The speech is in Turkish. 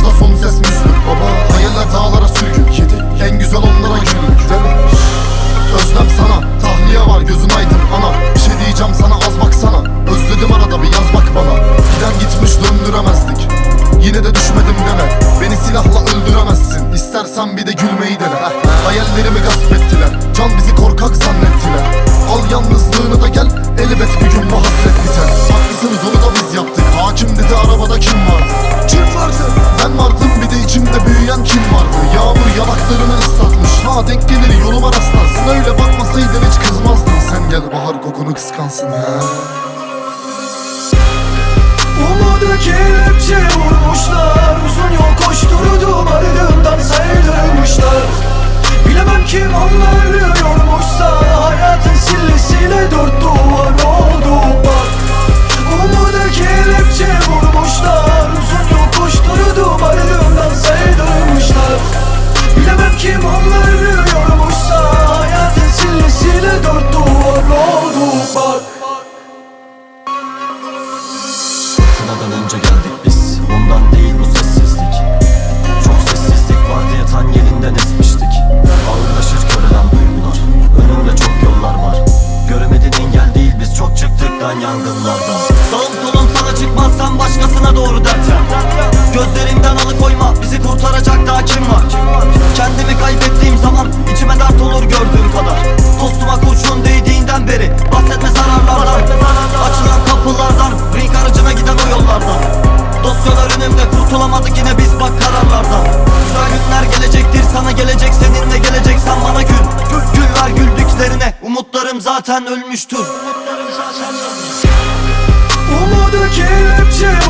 Bagajda son ses Müslüm Baba hayaller dağlara sürgün. Yedi En güzel onlara mi? Özlem sana. Tahliye var gözün aydın ana Bir şey diyeceğim sana az baksana Özledim arada bir yaz bak bana. Giden gitmiş döndüremezdik. Yine de düşmedim deme. Beni silahla öldüremezsin. İstersen bir de gülmeyi dene. Hayallerimi gasp ettiler. Can bizi korkak descanso. Bak Fırtınadan önce geldik biz Ondan değil bu sessizlik. Çok sessizlik vardı yatan yerinden esmiştik Ağırlaşır körelen duygular Önümde çok yollar var. Göremedin engel değil biz çok çıktık lan yangınlardan. Sağım solum sana çıkmazsan başkasına doğru dert yan. Gözlerimden alıkoyma bizi kurtaracak daha kim var? Kendimi kurtulamadık yine biz bak kararlardan Güzel günler gelecektir sana gelecek seninle geleceksen bana gül. Gül, gül ver güldüklerine umutlarım zaten ölmüştür. Umudu kelepçe vurmuşlar Uzun